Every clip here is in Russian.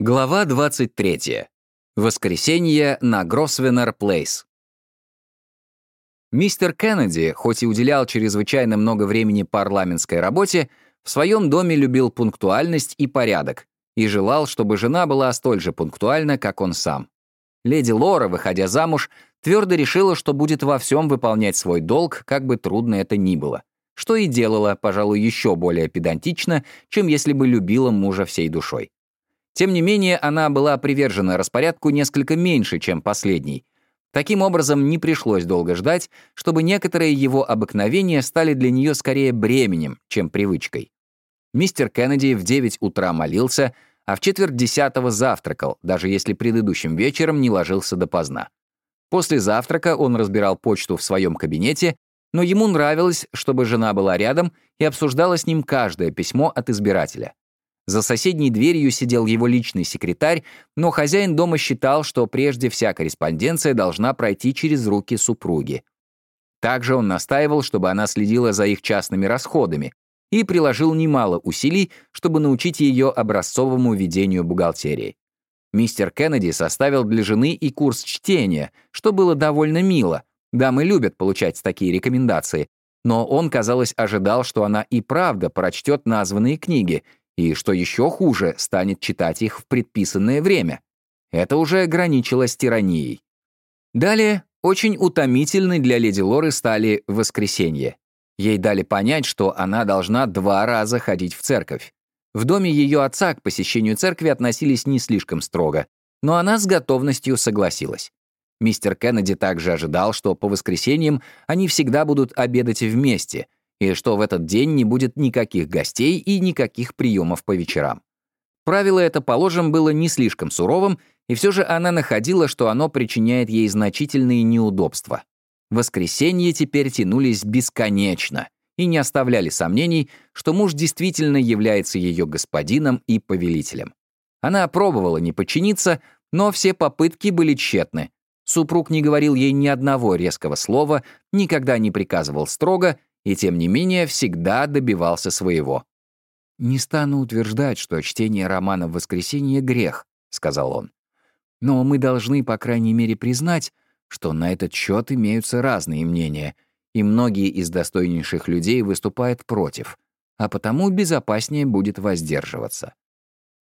Глава 23. Воскресенье на Гросвеннер Плейс. Мистер Кеннеди, хоть и уделял чрезвычайно много времени парламентской работе, в своем доме любил пунктуальность и порядок и желал, чтобы жена была столь же пунктуальна, как он сам. Леди Лора, выходя замуж, твердо решила, что будет во всем выполнять свой долг, как бы трудно это ни было, что и делала, пожалуй, еще более педантично, чем если бы любила мужа всей душой. Тем не менее, она была привержена распорядку несколько меньше, чем последний. Таким образом, не пришлось долго ждать, чтобы некоторые его обыкновения стали для нее скорее бременем, чем привычкой. Мистер Кеннеди в 9 утра молился, а в четверть десятого завтракал, даже если предыдущим вечером не ложился допоздна. После завтрака он разбирал почту в своем кабинете, но ему нравилось, чтобы жена была рядом и обсуждала с ним каждое письмо от избирателя. За соседней дверью сидел его личный секретарь, но хозяин дома считал, что прежде вся корреспонденция должна пройти через руки супруги. Также он настаивал, чтобы она следила за их частными расходами и приложил немало усилий, чтобы научить ее образцовому ведению бухгалтерии. Мистер Кеннеди составил для жены и курс чтения, что было довольно мило. Дамы любят получать такие рекомендации, но он, казалось, ожидал, что она и правда прочтет названные книги и, что еще хуже, станет читать их в предписанное время. Это уже ограничило с тиранией. Далее, очень утомительной для леди Лоры стали воскресенье. Ей дали понять, что она должна два раза ходить в церковь. В доме ее отца к посещению церкви относились не слишком строго, но она с готовностью согласилась. Мистер Кеннеди также ожидал, что по воскресеньям они всегда будут обедать вместе, и что в этот день не будет никаких гостей и никаких приемов по вечерам. Правило это, положим, было не слишком суровым, и все же она находила, что оно причиняет ей значительные неудобства. Воскресенья теперь тянулись бесконечно и не оставляли сомнений, что муж действительно является ее господином и повелителем. Она пробовала не подчиниться, но все попытки были тщетны. Супруг не говорил ей ни одного резкого слова, никогда не приказывал строго и тем не менее всегда добивался своего. «Не стану утверждать, что чтение романа в воскресенье — грех», — сказал он. «Но мы должны, по крайней мере, признать, что на этот счет имеются разные мнения, и многие из достойнейших людей выступают против, а потому безопаснее будет воздерживаться».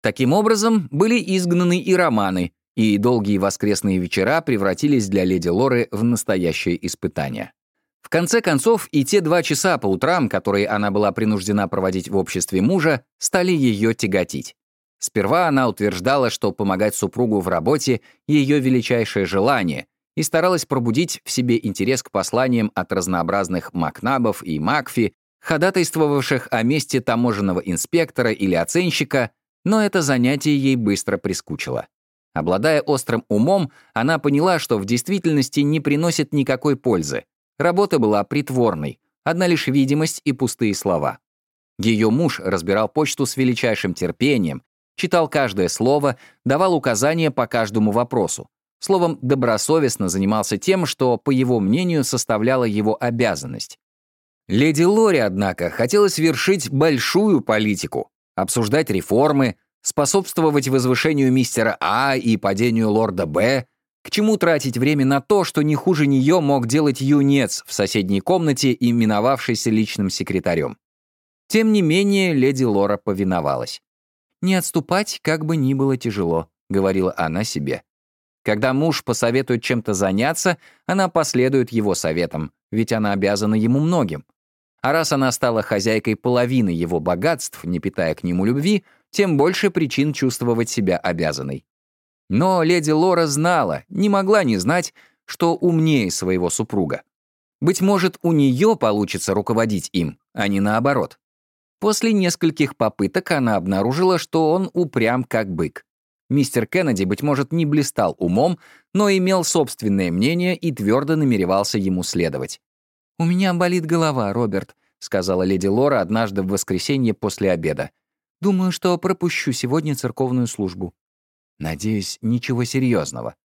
Таким образом, были изгнаны и романы, и долгие воскресные вечера превратились для леди Лоры в настоящее испытание. В конце концов, и те два часа по утрам, которые она была принуждена проводить в обществе мужа, стали ее тяготить. Сперва она утверждала, что помогать супругу в работе — ее величайшее желание, и старалась пробудить в себе интерес к посланиям от разнообразных Макнабов и Макфи, ходатайствовавших о месте таможенного инспектора или оценщика, но это занятие ей быстро прискучило. Обладая острым умом, она поняла, что в действительности не приносит никакой пользы, Работа была притворной, одна лишь видимость и пустые слова. Ее муж разбирал почту с величайшим терпением, читал каждое слово, давал указания по каждому вопросу. Словом, добросовестно занимался тем, что, по его мнению, составляло его обязанность. Леди Лори, однако, хотела свершить большую политику, обсуждать реформы, способствовать возвышению мистера А и падению лорда Б, к чему тратить время на то, что не хуже нее мог делать юнец в соседней комнате, именовавшийся личным секретарем? Тем не менее, леди Лора повиновалась. «Не отступать, как бы ни было тяжело», — говорила она себе. Когда муж посоветует чем-то заняться, она последует его советам, ведь она обязана ему многим. А раз она стала хозяйкой половины его богатств, не питая к нему любви, тем больше причин чувствовать себя обязанной. Но леди Лора знала, не могла не знать, что умнее своего супруга. Быть может, у нее получится руководить им, а не наоборот. После нескольких попыток она обнаружила, что он упрям как бык. Мистер Кеннеди, быть может, не блистал умом, но имел собственное мнение и твердо намеревался ему следовать. «У меня болит голова, Роберт», — сказала леди Лора однажды в воскресенье после обеда. «Думаю, что пропущу сегодня церковную службу». Надеюсь, ничего серьезного.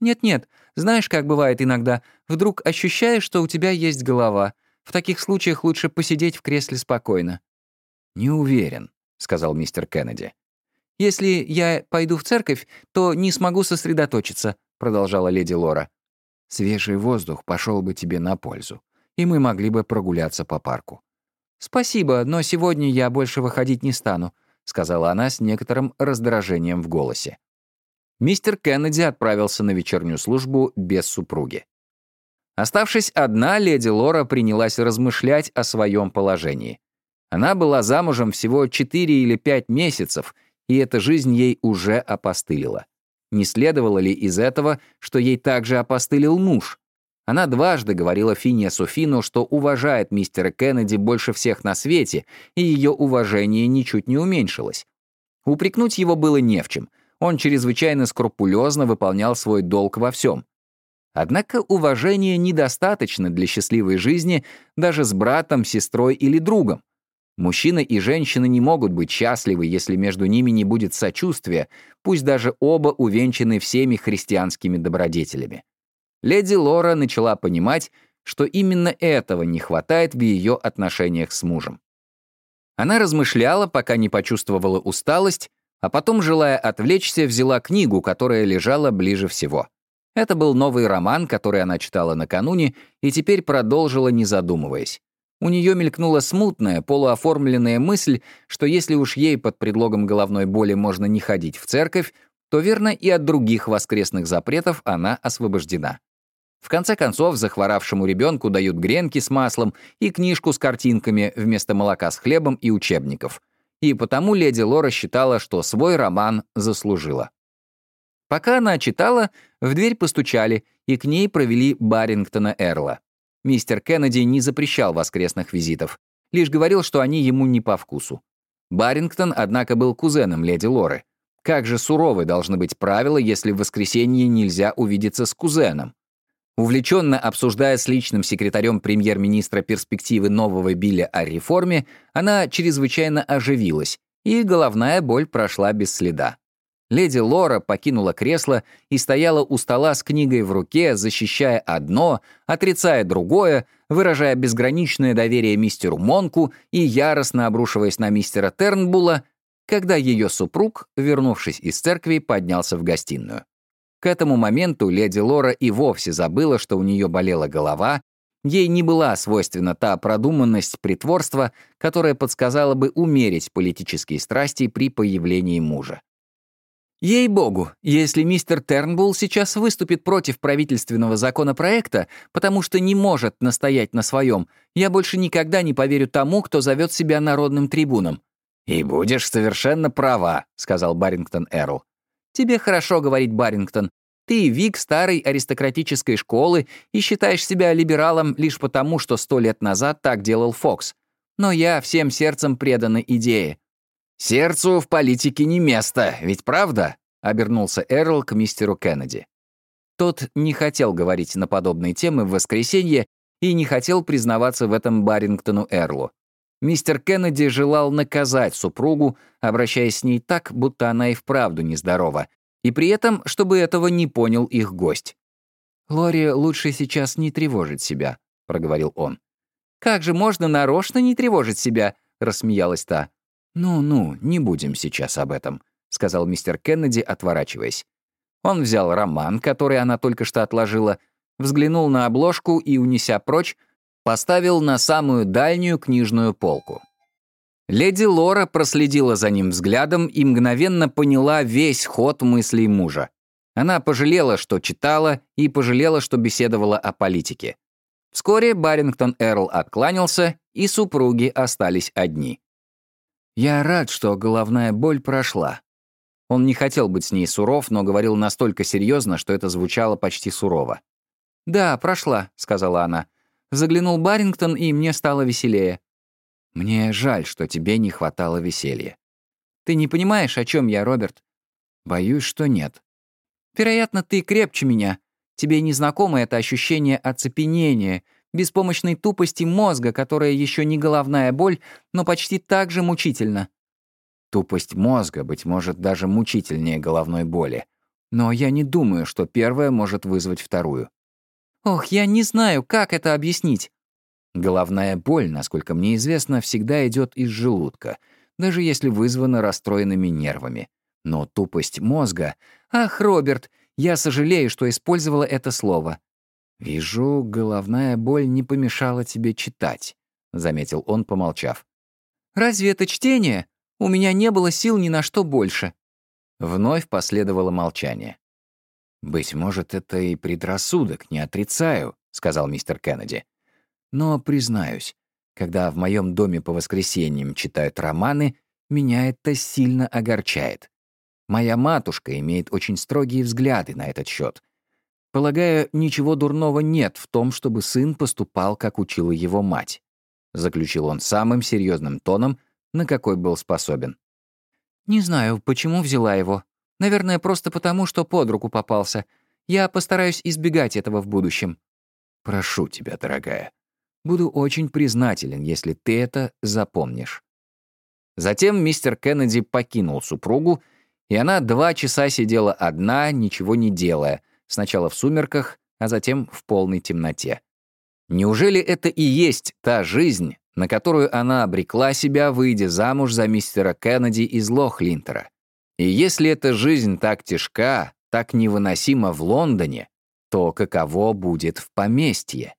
Нет-нет, знаешь, как бывает иногда. Вдруг ощущаешь, что у тебя есть голова. В таких случаях лучше посидеть в кресле спокойно. Не уверен, сказал мистер Кеннеди. «Если я пойду в церковь, то не смогу сосредоточиться», — продолжала леди Лора. «Свежий воздух пошел бы тебе на пользу, и мы могли бы прогуляться по парку». «Спасибо, но сегодня я больше выходить не стану», — сказала она с некоторым раздражением в голосе. Мистер Кеннеди отправился на вечернюю службу без супруги. Оставшись одна, леди Лора принялась размышлять о своем положении. Она была замужем всего 4 или 5 месяцев, и эта жизнь ей уже опостылила. Не следовало ли из этого, что ей также опостылил муж? Она дважды говорила Фине Софину, что уважает мистера Кеннеди больше всех на свете, и ее уважение ничуть не уменьшилось. Упрекнуть его было не в чем. Он чрезвычайно скрупулезно выполнял свой долг во всем. Однако уважения недостаточно для счастливой жизни даже с братом, сестрой или другом. Мужчина и женщина не могут быть счастливы, если между ними не будет сочувствия, пусть даже оба увенчаны всеми христианскими добродетелями. Леди Лора начала понимать, что именно этого не хватает в ее отношениях с мужем. Она размышляла, пока не почувствовала усталость, а потом, желая отвлечься, взяла книгу, которая лежала ближе всего. Это был новый роман, который она читала накануне, и теперь продолжила, не задумываясь. У нее мелькнула смутная, полуоформленная мысль, что если уж ей под предлогом головной боли можно не ходить в церковь, то верно и от других воскресных запретов она освобождена. В конце концов, захворавшему ребенку дают гренки с маслом и книжку с картинками вместо молока с хлебом и учебников. И потому леди Лора считала, что свой роман заслужила. Пока она читала, в дверь постучали, и к ней провели Барингтона Эрла. Мистер Кеннеди не запрещал воскресных визитов, лишь говорил, что они ему не по вкусу. Барингтон, однако, был кузеном леди Лоры. Как же суровы должны быть правила, если в воскресенье нельзя увидеться с кузеном? Увлеченно обсуждая с личным секретарем премьер-министра перспективы нового Билля о реформе, она чрезвычайно оживилась, и головная боль прошла без следа. Леди Лора покинула кресло и стояла у стола с книгой в руке, защищая одно, отрицая другое, выражая безграничное доверие мистеру Монку и яростно обрушиваясь на мистера Тернбула, когда ее супруг, вернувшись из церкви, поднялся в гостиную. К этому моменту леди Лора и вовсе забыла, что у нее болела голова, ей не была свойственна та продуманность притворства, которая подсказала бы умерить политические страсти при появлении мужа. Ей-богу, если мистер Тернбулл сейчас выступит против правительственного законопроекта, потому что не может настоять на своем, я больше никогда не поверю тому, кто зовет себя народным трибуном». «И будешь совершенно права», — сказал Барингтон Эрл. «Тебе хорошо говорить, Барингтон. Ты вик старой аристократической школы и считаешь себя либералом лишь потому, что сто лет назад так делал Фокс. Но я всем сердцем предана идее. «Сердцу в политике не место, ведь правда?» — обернулся Эрл к мистеру Кеннеди. Тот не хотел говорить на подобные темы в воскресенье и не хотел признаваться в этом Барингтону Эрлу. Мистер Кеннеди желал наказать супругу, обращаясь с ней так, будто она и вправду нездорова, и при этом, чтобы этого не понял их гость. «Лори лучше сейчас не тревожить себя», — проговорил он. «Как же можно нарочно не тревожить себя?» — рассмеялась та. «Ну-ну, не будем сейчас об этом», — сказал мистер Кеннеди, отворачиваясь. Он взял роман, который она только что отложила, взглянул на обложку и, унеся прочь, поставил на самую дальнюю книжную полку. Леди Лора проследила за ним взглядом и мгновенно поняла весь ход мыслей мужа. Она пожалела, что читала, и пожалела, что беседовала о политике. Вскоре Барингтон Эрл откланялся, и супруги остались одни. «Я рад, что головная боль прошла». Он не хотел быть с ней суров, но говорил настолько серьезно, что это звучало почти сурово. «Да, прошла», — сказала она. Заглянул Барингтон, и мне стало веселее. «Мне жаль, что тебе не хватало веселья». «Ты не понимаешь, о чем я, Роберт?» «Боюсь, что нет». «Вероятно, ты крепче меня. Тебе не знакомо это ощущение оцепенения, беспомощной тупости мозга, которая еще не головная боль, но почти так же мучительна. Тупость мозга, быть может, даже мучительнее головной боли. Но я не думаю, что первая может вызвать вторую. Ох, я не знаю, как это объяснить. Головная боль, насколько мне известно, всегда идет из желудка, даже если вызвана расстроенными нервами. Но тупость мозга... Ах, Роберт, я сожалею, что использовала это слово. «Вижу, головная боль не помешала тебе читать», — заметил он, помолчав. «Разве это чтение? У меня не было сил ни на что больше». Вновь последовало молчание. «Быть может, это и предрассудок, не отрицаю», — сказал мистер Кеннеди. «Но, признаюсь, когда в моем доме по воскресеньям читают романы, меня это сильно огорчает. Моя матушка имеет очень строгие взгляды на этот счет. Полагаю, ничего дурного нет в том, чтобы сын поступал, как учила его мать», — заключил он самым серьезным тоном, на какой был способен. «Не знаю, почему взяла его. Наверное, просто потому, что под руку попался. Я постараюсь избегать этого в будущем». «Прошу тебя, дорогая. Буду очень признателен, если ты это запомнишь». Затем мистер Кеннеди покинул супругу, и она два часа сидела одна, ничего не делая, сначала в сумерках, а затем в полной темноте. Неужели это и есть та жизнь, на которую она обрекла себя, выйдя замуж за мистера Кеннеди из Лохлинтера? И если эта жизнь так тяжка, так невыносима в Лондоне, то каково будет в поместье?